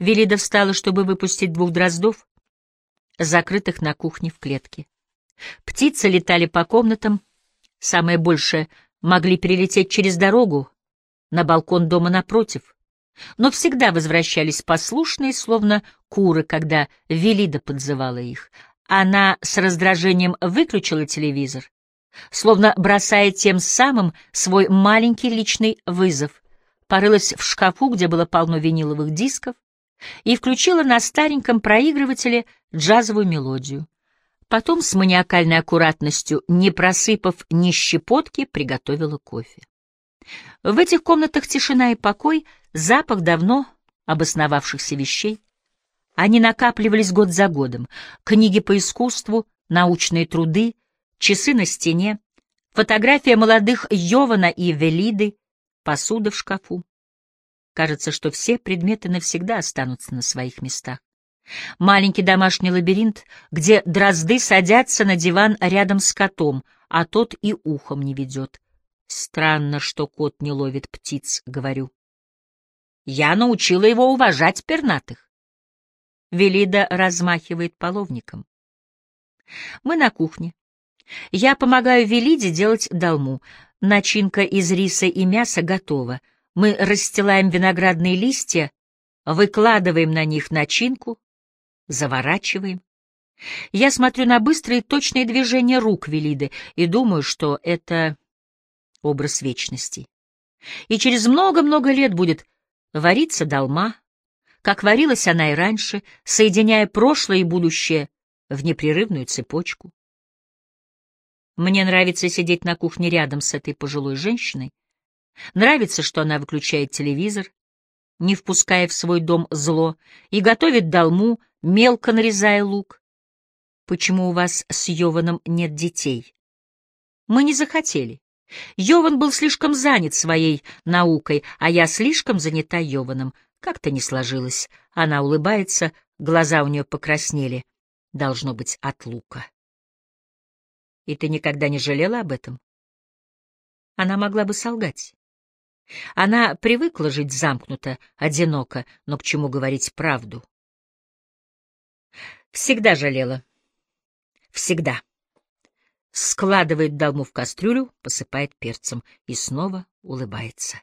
Велида встала, чтобы выпустить двух дроздов, закрытых на кухне в клетке. Птицы летали по комнатам, самое большее могли перелететь через дорогу на балкон дома напротив, но всегда возвращались послушные, словно куры, когда Велида подзывала их. Она с раздражением выключила телевизор, словно бросая тем самым свой маленький личный вызов, порылась в шкафу, где было полно виниловых дисков, и включила на стареньком проигрывателе джазовую мелодию. Потом с маниакальной аккуратностью, не просыпав ни щепотки, приготовила кофе. В этих комнатах тишина и покой, запах давно обосновавшихся вещей. Они накапливались год за годом. Книги по искусству, научные труды, часы на стене, фотография молодых Йована и Велиды, посуда в шкафу. Кажется, что все предметы навсегда останутся на своих местах. Маленький домашний лабиринт, где дрозды садятся на диван рядом с котом, а тот и ухом не ведет. Странно, что кот не ловит птиц, говорю. Я научила его уважать пернатых. Велида размахивает половником. Мы на кухне. Я помогаю Велиде делать долму. Начинка из риса и мяса готова. Мы расстилаем виноградные листья, выкладываем на них начинку, заворачиваем. Я смотрю на быстрые точные движения рук Велиды и думаю, что это образ вечности. И через много-много лет будет вариться долма, как варилась она и раньше, соединяя прошлое и будущее в непрерывную цепочку. Мне нравится сидеть на кухне рядом с этой пожилой женщиной. Нравится, что она выключает телевизор, не впуская в свой дом зло, и готовит долму, мелко нарезая лук. Почему у вас с Йованом нет детей? Мы не захотели. Йован был слишком занят своей наукой, а я слишком занята Йованом. Как-то не сложилось. Она улыбается, глаза у нее покраснели. Должно быть, от лука. И ты никогда не жалела об этом? Она могла бы солгать. Она привыкла жить замкнуто, одиноко, но к чему говорить правду? Всегда жалела. Всегда. Складывает долму в кастрюлю, посыпает перцем и снова улыбается.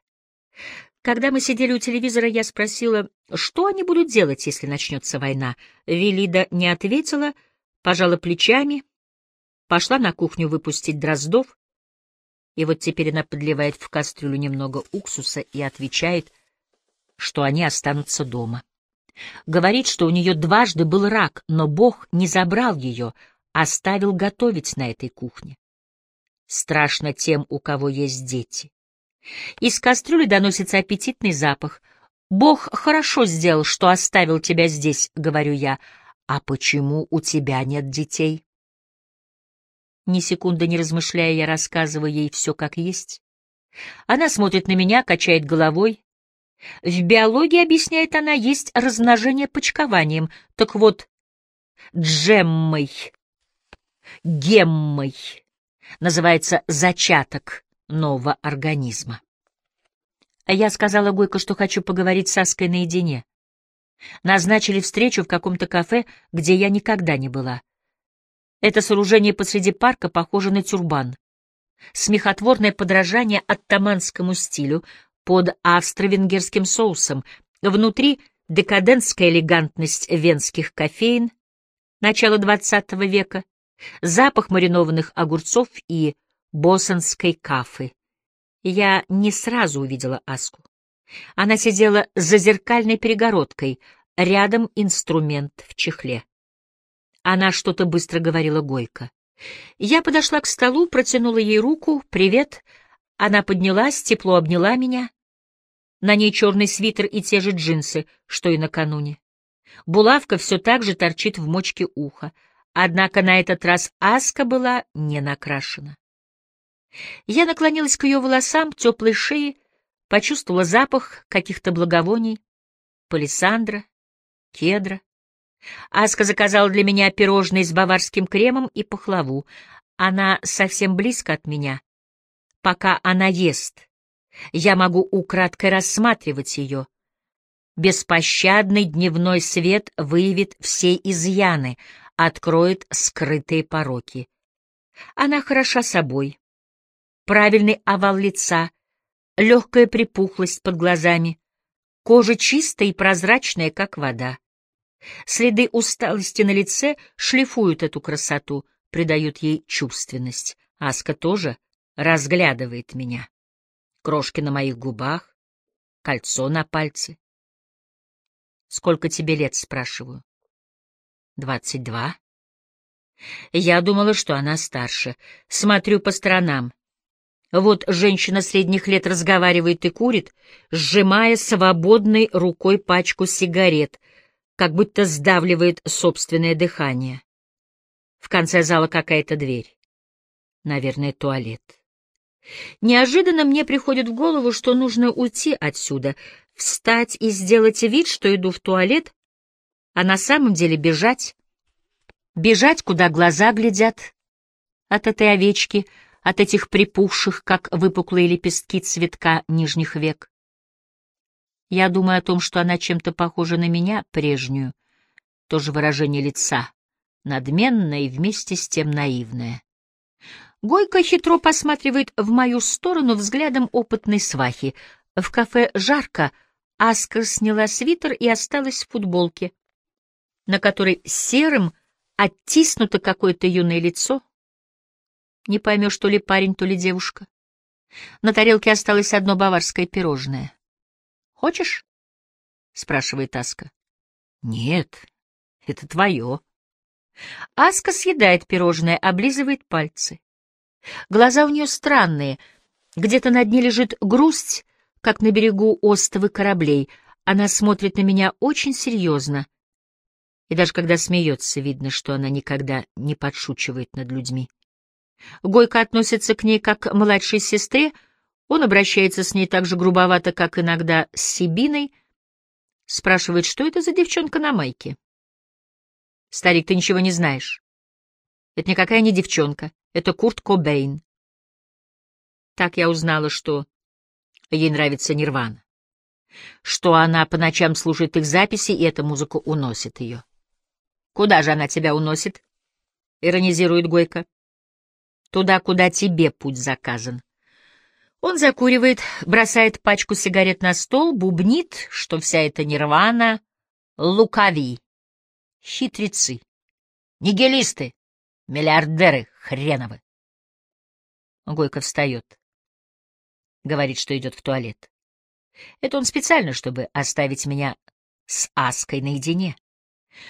Когда мы сидели у телевизора, я спросила, что они будут делать, если начнется война. Велида не ответила, пожала плечами, пошла на кухню выпустить дроздов, и вот теперь она подливает в кастрюлю немного уксуса и отвечает, что они останутся дома. Говорит, что у нее дважды был рак, но Бог не забрал ее, оставил готовить на этой кухне. Страшно тем, у кого есть дети. Из кастрюли доносится аппетитный запах. «Бог хорошо сделал, что оставил тебя здесь», — говорю я. «А почему у тебя нет детей?» Ни секунды не размышляя, я рассказываю ей все как есть. Она смотрит на меня, качает головой. В биологии, объясняет она, есть размножение почкованием. Так вот, джеммой, геммой называется зачаток нового организма. Я сказала Гойко, что хочу поговорить с Аской наедине. Назначили встречу в каком-то кафе, где я никогда не была. Это сооружение посреди парка похоже на тюрбан. Смехотворное подражание оттаманскому стилю под австро-венгерским соусом. Внутри декадентская элегантность венских кофеин начала XX века, запах маринованных огурцов и босонской кафы. Я не сразу увидела Аску. Она сидела за зеркальной перегородкой, рядом инструмент в чехле. Она что-то быстро говорила Гойко. Я подошла к столу, протянула ей руку. «Привет». Она поднялась, тепло обняла меня. На ней черный свитер и те же джинсы, что и накануне. Булавка все так же торчит в мочке уха. Однако на этот раз Аска была не накрашена. Я наклонилась к ее волосам, теплой шее, почувствовала запах каких-то благовоний, палисандра, кедра. Аска заказала для меня пирожные с баварским кремом и пахлаву. Она совсем близко от меня. Пока она ест, я могу украдкой рассматривать ее. Беспощадный дневной свет выявит все изъяны, откроет скрытые пороки. Она хороша собой. Правильный овал лица, легкая припухлость под глазами, кожа чистая и прозрачная, как вода. Следы усталости на лице шлифуют эту красоту, придают ей чувственность. Аска тоже разглядывает меня. Крошки на моих губах, кольцо на пальце. «Сколько тебе лет?» — спрашиваю. «Двадцать два». Я думала, что она старше. Смотрю по сторонам. Вот женщина средних лет разговаривает и курит, сжимая свободной рукой пачку сигарет, как будто сдавливает собственное дыхание. В конце зала какая-то дверь. Наверное, туалет. Неожиданно мне приходит в голову, что нужно уйти отсюда, встать и сделать вид, что иду в туалет, а на самом деле бежать. Бежать, куда глаза глядят от этой овечки, от этих припухших, как выпуклые лепестки цветка нижних век. Я думаю о том, что она чем-то похожа на меня, прежнюю, тоже выражение лица, надменное и вместе с тем наивное. Гойко хитро посматривает в мою сторону взглядом опытной свахи. В кафе жарко, Аска сняла свитер и осталась в футболке, на которой серым оттиснуто какое-то юное лицо. Не поймешь, то ли парень, то ли девушка. На тарелке осталось одно баварское пирожное. «Хочешь?» — спрашивает Аска. «Нет, это твое». Аска съедает пирожное, облизывает пальцы. Глаза у нее странные. Где-то на дне лежит грусть, как на берегу остовы кораблей. Она смотрит на меня очень серьезно. И даже когда смеется, видно, что она никогда не подшучивает над людьми. Гойко относится к ней как к младшей сестре, он обращается с ней так же грубовато, как иногда с Сибиной, спрашивает, что это за девчонка на майке. «Старик, ты ничего не знаешь. Это никакая не девчонка. Это Курт Кобейн. Так я узнала, что ей нравится Нирвана. Что она по ночам слушает их записи, и эта музыка уносит ее. «Куда же она тебя уносит?» — иронизирует Гойко. «Туда, куда тебе путь заказан». Он закуривает, бросает пачку сигарет на стол, бубнит, что вся эта нирвана — лукави, хитрецы, нигилисты, Миллиардеры хреновы. Гойко встает. Говорит, что идет в туалет. Это он специально, чтобы оставить меня с Аской наедине.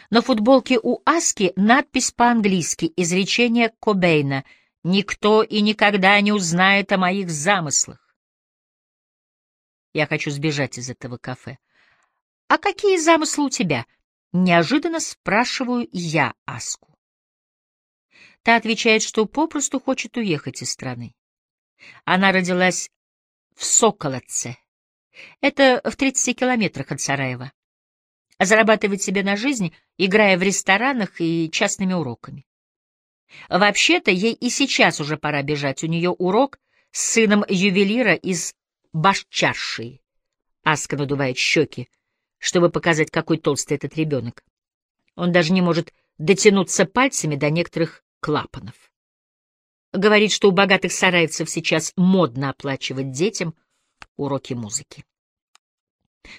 На футболке у Аски надпись по-английски, изречение Кобейна «Никто и никогда не узнает о моих замыслах». Я хочу сбежать из этого кафе. «А какие замыслы у тебя?» — неожиданно спрашиваю я Аску. Та отвечает, что попросту хочет уехать из страны. Она родилась в Соколотце. Это в 30 километрах от Сараева. Зарабатывает себе на жизнь, играя в ресторанах и частными уроками. Вообще-то ей и сейчас уже пора бежать. У нее урок с сыном ювелира из Башчаршии. Аска надувает щеки, чтобы показать, какой толстый этот ребенок. Он даже не может дотянуться пальцами до некоторых клапанов. Говорит, что у богатых сараевцев сейчас модно оплачивать детям уроки музыки.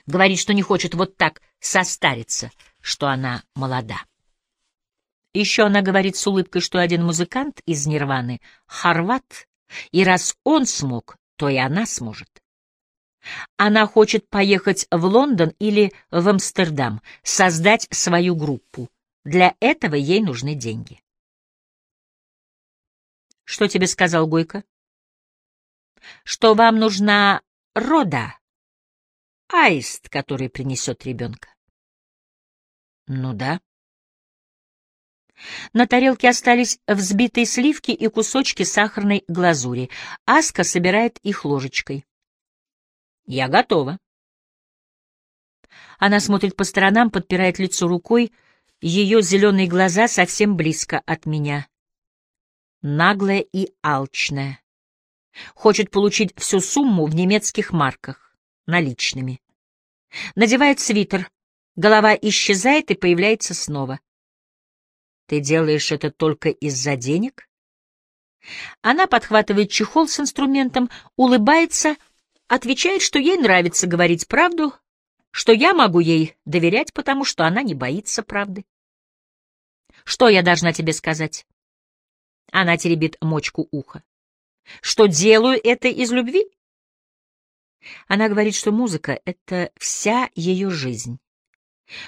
Говорит, что не хочет вот так состариться, что она молода. Еще она говорит с улыбкой, что один музыкант из Нирваны — хорват, и раз он смог, то и она сможет. Она хочет поехать в Лондон или в Амстердам, создать свою группу. Для этого ей нужны деньги. Что тебе сказал Гойко? Что вам нужна рода, аист, который принесет ребенка. Ну да. На тарелке остались взбитые сливки и кусочки сахарной глазури. Аска собирает их ложечкой. Я готова. Она смотрит по сторонам, подпирает лицо рукой, ее зеленые глаза совсем близко от меня наглая и алчная. Хочет получить всю сумму в немецких марках, наличными. Надевает свитер. Голова исчезает и появляется снова. Ты делаешь это только из-за денег? Она подхватывает чехол с инструментом, улыбается, отвечает, что ей нравится говорить правду, что я могу ей доверять, потому что она не боится правды. Что я должна тебе сказать? Она теребит мочку уха. Что делаю это из любви? Она говорит, что музыка — это вся ее жизнь,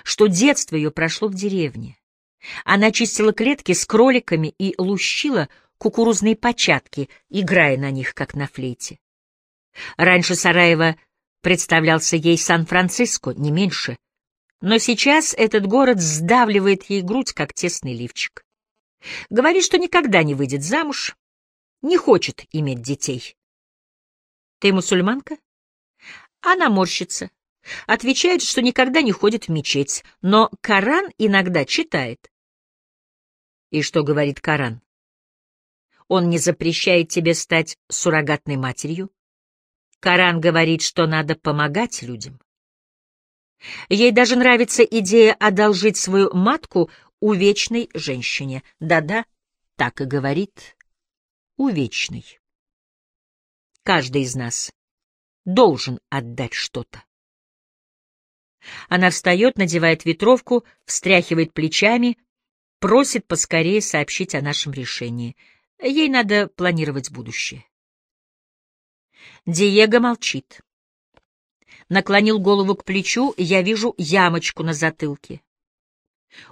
что детство ее прошло в деревне. Она чистила клетки с кроликами и лущила кукурузные початки, играя на них, как на флейте. Раньше Сараево представлялся ей Сан-Франциско, не меньше, но сейчас этот город сдавливает ей грудь, как тесный лифчик. Говорит, что никогда не выйдет замуж, не хочет иметь детей. Ты мусульманка? Она морщится. Отвечает, что никогда не ходит в мечеть, но Коран иногда читает. И что говорит Коран? Он не запрещает тебе стать суррогатной матерью. Коран говорит, что надо помогать людям. Ей даже нравится идея одолжить свою матку у вечной женщине. Да-да, так и говорит. У вечной. Каждый из нас должен отдать что-то. Она встает, надевает ветровку, встряхивает плечами, просит поскорее сообщить о нашем решении. Ей надо планировать будущее. Диего молчит. Наклонил голову к плечу, я вижу ямочку на затылке.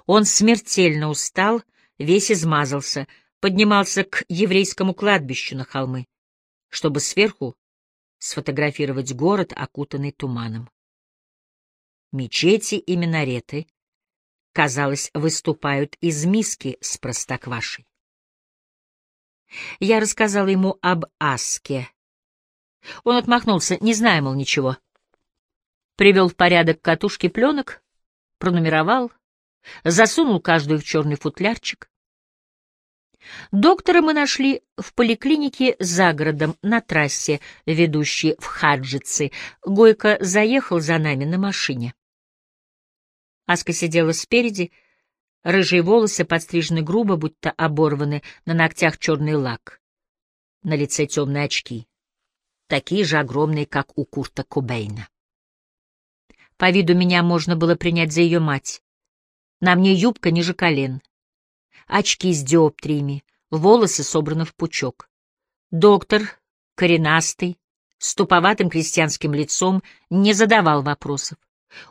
Он смертельно устал, весь измазался, поднимался к еврейскому кладбищу на холмы, чтобы сверху сфотографировать город, окутанный туманом. Мечети и минареты, казалось, выступают из миски с простоквашей. Я рассказала ему об Аске. Он отмахнулся, не зная, мол, ничего. Привел в порядок катушки пленок, пронумеровал, засунул каждую в черный футлярчик. Доктора мы нашли в поликлинике за городом, на трассе, ведущей в Хаджицы. Гойко заехал за нами на машине. Аска сидела спереди, рыжие волосы подстрижены грубо, будто оборваны, на ногтях черный лак, на лице темные очки, такие же огромные, как у Курта Кобейна. По виду меня можно было принять за ее мать. На мне юбка ниже колен, очки с диоптриями, волосы собраны в пучок. Доктор, коренастый, с туповатым крестьянским лицом, не задавал вопросов.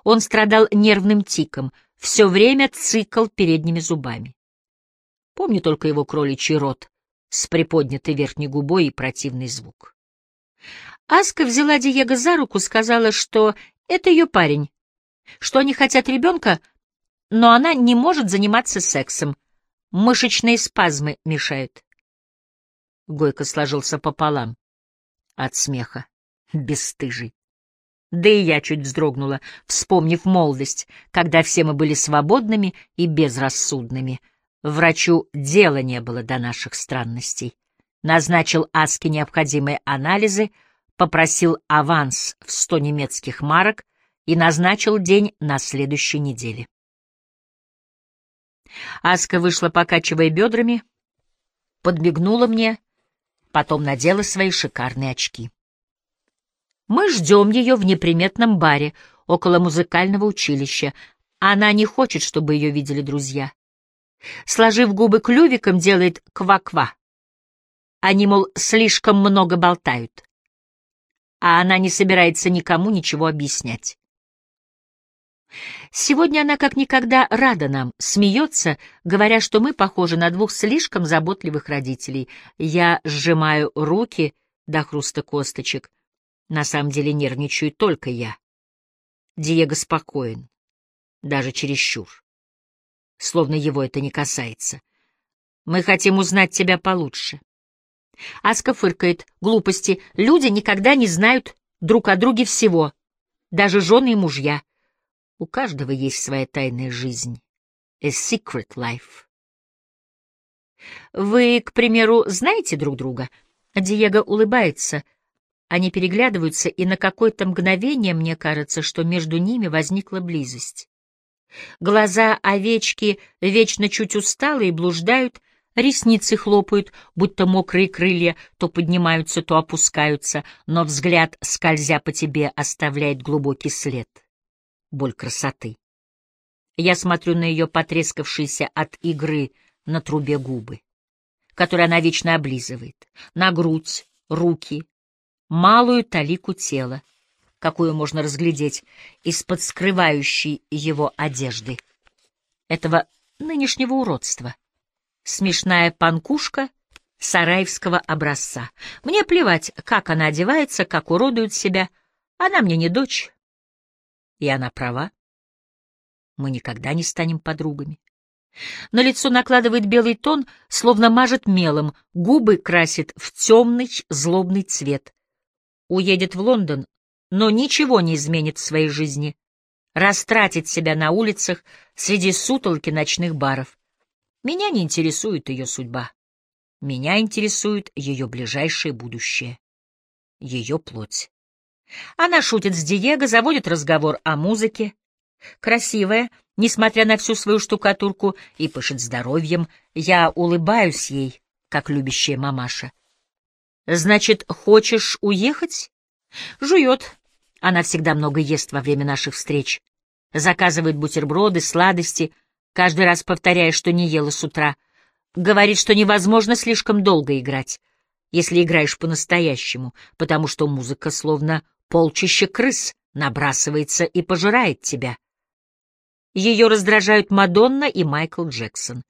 Он страдал нервным тиком, все время цикал передними зубами. Помню только его кроличий рот с приподнятой верхней губой и противный звук. Аска взяла Диего за руку, сказала, что это ее парень, что они хотят ребенка, но она не может заниматься сексом. Мышечные спазмы мешают. Гойко сложился пополам от смеха, бесстыжий. Да и я чуть вздрогнула, вспомнив молодость, когда все мы были свободными и безрассудными. Врачу дела не было до наших странностей. Назначил Аске необходимые анализы, попросил аванс в сто немецких марок и назначил день на следующей неделе. Аска вышла, покачивая бедрами, подмигнула мне, потом надела свои шикарные очки. Мы ждем ее в неприметном баре около музыкального училища. Она не хочет, чтобы ее видели друзья. Сложив губы клювиком, делает ква-ква. Они, мол, слишком много болтают. А она не собирается никому ничего объяснять. Сегодня она как никогда рада нам, смеется, говоря, что мы похожи на двух слишком заботливых родителей. Я сжимаю руки до хруста косточек. На самом деле нервничаю только я. Диего спокоен, даже чересчур. Словно его это не касается. Мы хотим узнать тебя получше. Аска фыркает. Глупости. Люди никогда не знают друг о друге всего. Даже жены и мужья. У каждого есть своя тайная жизнь. A secret life. Вы, к примеру, знаете друг друга? Диего улыбается. Они переглядываются, и на какое-то мгновение мне кажется, что между ними возникла близость. Глаза овечки вечно чуть усталые блуждают, ресницы хлопают, будто мокрые крылья то поднимаются, то опускаются, но взгляд, скользя по тебе, оставляет глубокий след. Боль красоты. Я смотрю на ее потрескавшиеся от игры на трубе губы, которые она вечно облизывает, на грудь, руки, малую талику тела, какую можно разглядеть из-под скрывающей его одежды, этого нынешнего уродства. Смешная панкушка сараевского образца. Мне плевать, как она одевается, как уродует себя. Она мне не дочь. И она права. Мы никогда не станем подругами. На лицо накладывает белый тон, словно мажет мелом, губы красит в темный злобный цвет. Уедет в Лондон, но ничего не изменит в своей жизни. Растратит себя на улицах среди сутолки ночных баров. Меня не интересует ее судьба. Меня интересует ее ближайшее будущее. Ее плоть. Она шутит с Диего, заводит разговор о музыке. Красивая, несмотря на всю свою штукатурку, и пышет здоровьем. Я улыбаюсь ей, как любящая мамаша. «Значит, хочешь уехать?» Жует. Она всегда много ест во время наших встреч. Заказывает бутерброды, сладости, каждый раз повторяя, что не ела с утра. Говорит, что невозможно слишком долго играть, если играешь по-настоящему, потому что музыка словно полчища крыс набрасывается и пожирает тебя. Ее раздражают Мадонна и Майкл Джексон.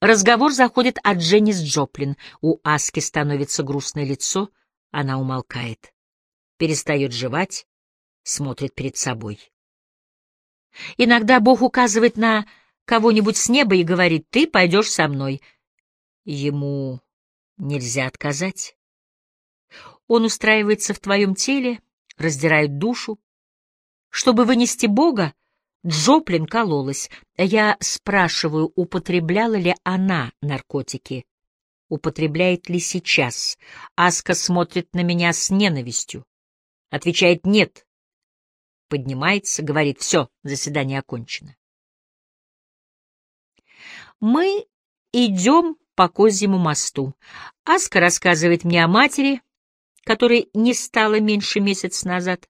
Разговор заходит от Дженнис Джоплин. У Аски становится грустное лицо, она умолкает. Перестает жевать, смотрит перед собой. Иногда Бог указывает на кого-нибудь с неба и говорит, ты пойдешь со мной. Ему нельзя отказать. Он устраивается в твоем теле, раздирает душу. Чтобы вынести Бога, Джоплин кололась. Я спрашиваю, употребляла ли она наркотики. Употребляет ли сейчас? Аска смотрит на меня с ненавистью. Отвечает «нет». Поднимается, говорит «все, заседание окончено». Мы идем по Козьему мосту. Аска рассказывает мне о матери, которой не стало меньше месяца назад.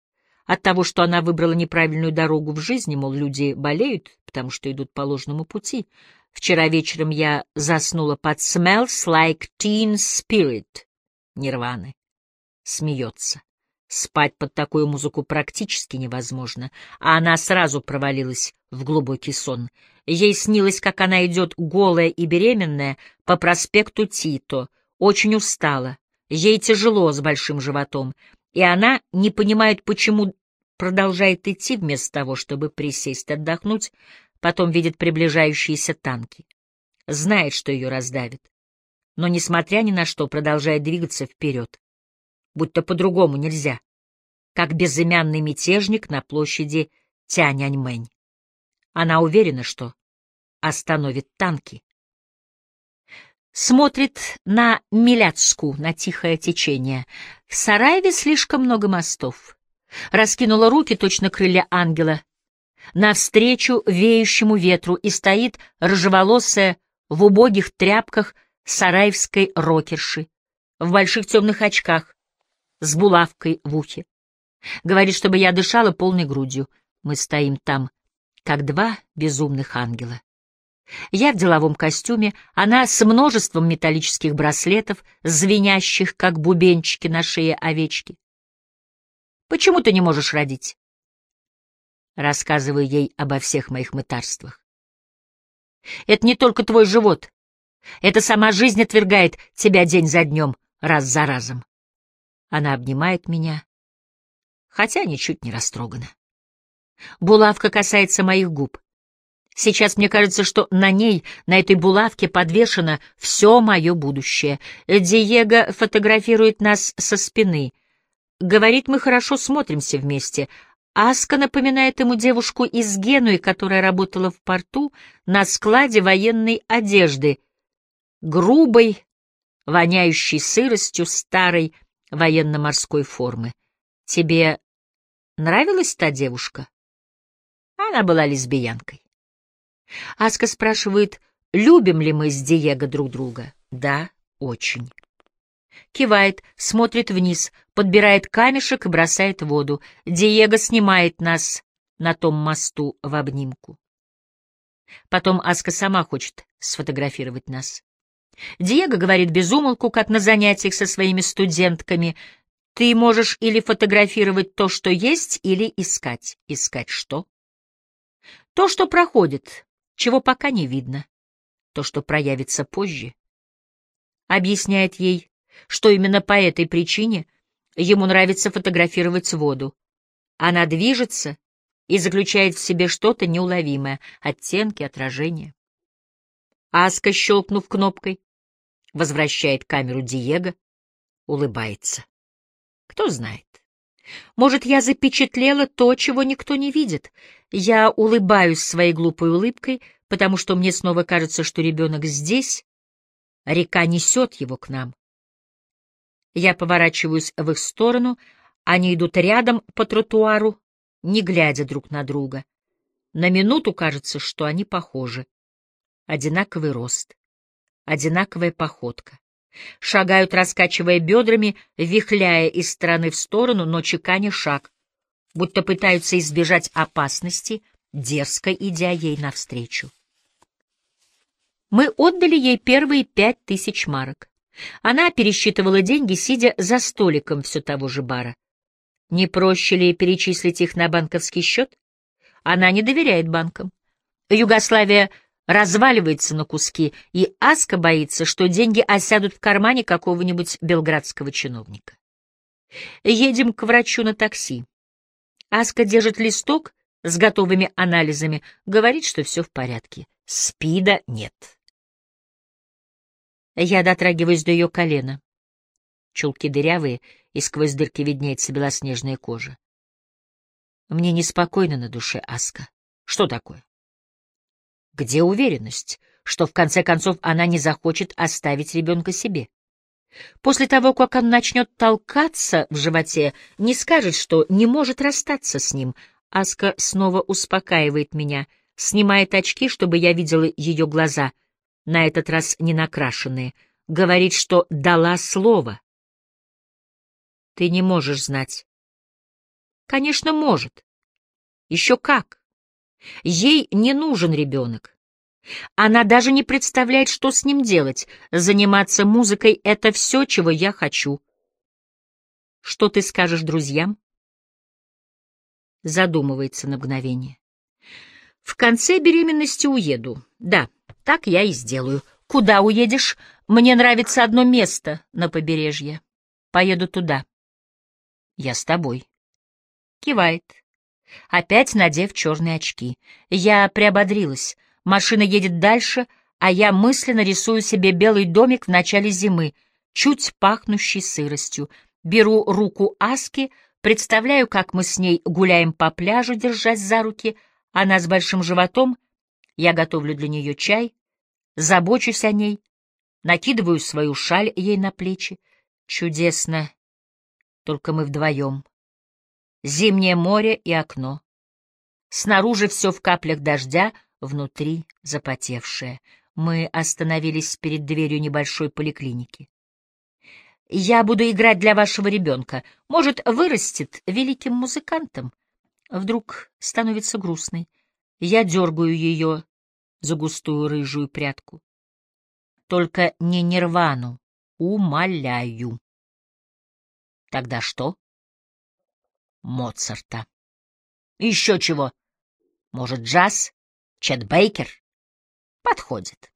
От того, что она выбрала неправильную дорогу в жизни, мол, люди болеют, потому что идут по ложному пути. Вчера вечером я заснула под «Smells like teen spirit» Нирваны. Смеется. Спать под такую музыку практически невозможно, а она сразу провалилась в глубокий сон. Ей снилось, как она идет голая и беременная по проспекту Тито, очень устала, ей тяжело с большим животом, и она не понимает, почему продолжает идти вместо того, чтобы присесть, отдохнуть, потом видит приближающиеся танки. Знает, что ее раздавит, но, несмотря ни на что, продолжает двигаться вперед. Будто по-другому нельзя, как безымянный мятежник на площади Тяньаньмэнь. Она уверена, что остановит танки. Смотрит на Миляцку, на тихое течение. В Сараеве слишком много мостов раскинула руки, точно крылья ангела, навстречу веющему ветру, и стоит рыжеволосая в убогих тряпках сараевской рокерши, в больших темных очках, с булавкой в ухе. Говорит, чтобы я дышала полной грудью. Мы стоим там, как два безумных ангела. Я в деловом костюме, она с множеством металлических браслетов, звенящих, как бубенчики на шее овечки. Почему ты не можешь родить? Рассказываю ей обо всех моих мытарствах. Это не только твой живот. Это сама жизнь отвергает тебя день за днем, раз за разом. Она обнимает меня, хотя ничуть не растрогана. Булавка касается моих губ. Сейчас мне кажется, что на ней, на этой булавке подвешено все мое будущее. Диего фотографирует нас со спины — Говорит, мы хорошо смотримся вместе. Аска напоминает ему девушку из Генуи, которая работала в порту на складе военной одежды. Грубой, воняющей сыростью, старой, военно-морской формы. Тебе нравилась та девушка? Она была лесбиянкой. Аска спрашивает, любим ли мы с Диего друг друга. Да, очень. Кивает, смотрит вниз, подбирает камешек и бросает в воду. Диего снимает нас на том мосту в обнимку. Потом Аска сама хочет сфотографировать нас. Диего говорит безумолку, как на занятиях со своими студентками. Ты можешь или фотографировать то, что есть, или искать. Искать что? То, что проходит, чего пока не видно. То, что проявится позже. Объясняет ей, что именно по этой причине ему нравится фотографировать воду. Она движется и заключает в себе что-то неуловимое, оттенки, отражения. Аска, щелкнув кнопкой, возвращает камеру Диего, улыбается. Кто знает. Может, я запечатлела то, чего никто не видит. Я улыбаюсь своей глупой улыбкой, потому что мне снова кажется, что ребенок здесь, река несет его к нам. Я поворачиваюсь в их сторону, они идут рядом по тротуару, не глядя друг на друга. На минуту кажется, что они похожи. Одинаковый рост, одинаковая походка. Шагают, раскачивая бедрами, вихляя из стороны в сторону, но чеканя шаг, будто пытаются избежать опасности, дерзко идя ей навстречу. Мы отдали ей первые пять тысяч марок. Она пересчитывала деньги, сидя за столиком все того же бара. Не проще ли перечислить их на банковский счет? Она не доверяет банкам. Югославия разваливается на куски, и Аска боится, что деньги осядут в кармане какого-нибудь белградского чиновника. Едем к врачу на такси. Аска держит листок с готовыми анализами, говорит, что все в порядке. Спида нет. Я дотрагиваюсь до ее колена. Чулки дырявые, и сквозь дырки виднеется белоснежная кожа. Мне неспокойно на душе, Аска. Что такое? Где уверенность, что в конце концов она не захочет оставить ребенка себе? После того, как он начнет толкаться в животе, не скажет, что не может расстаться с ним. Аска снова успокаивает меня, снимает очки, чтобы я видела ее глаза, на этот раз не накрашенные, говорит, что дала слово. Ты не можешь знать. Конечно, может. Еще как. Ей не нужен ребенок. Она даже не представляет, что с ним делать. Заниматься музыкой — это все, чего я хочу. Что ты скажешь друзьям? Задумывается на мгновение. В конце беременности уеду. Да, так я и сделаю. Куда уедешь? Мне нравится одно место на побережье. Поеду туда. Я с тобой. Кивает опять надев черные очки. Я приободрилась. Машина едет дальше, а я мысленно рисую себе белый домик в начале зимы, чуть пахнущий сыростью. Беру руку Аски, представляю, как мы с ней гуляем по пляжу, держась за руки, она с большим животом, я готовлю для нее чай, забочусь о ней, накидываю свою шаль ей на плечи. Чудесно, только мы вдвоем. Зимнее море и окно. Снаружи все в каплях дождя, внутри запотевшее. Мы остановились перед дверью небольшой поликлиники. «Я буду играть для вашего ребенка. Может, вырастет великим музыкантом?» Вдруг становится грустной. Я дергаю ее за густую рыжую прядку. Только не нирвану, умоляю. Тогда что? Моцарта. Еще чего? Может, джаз? Чет Бейкер? Подходит.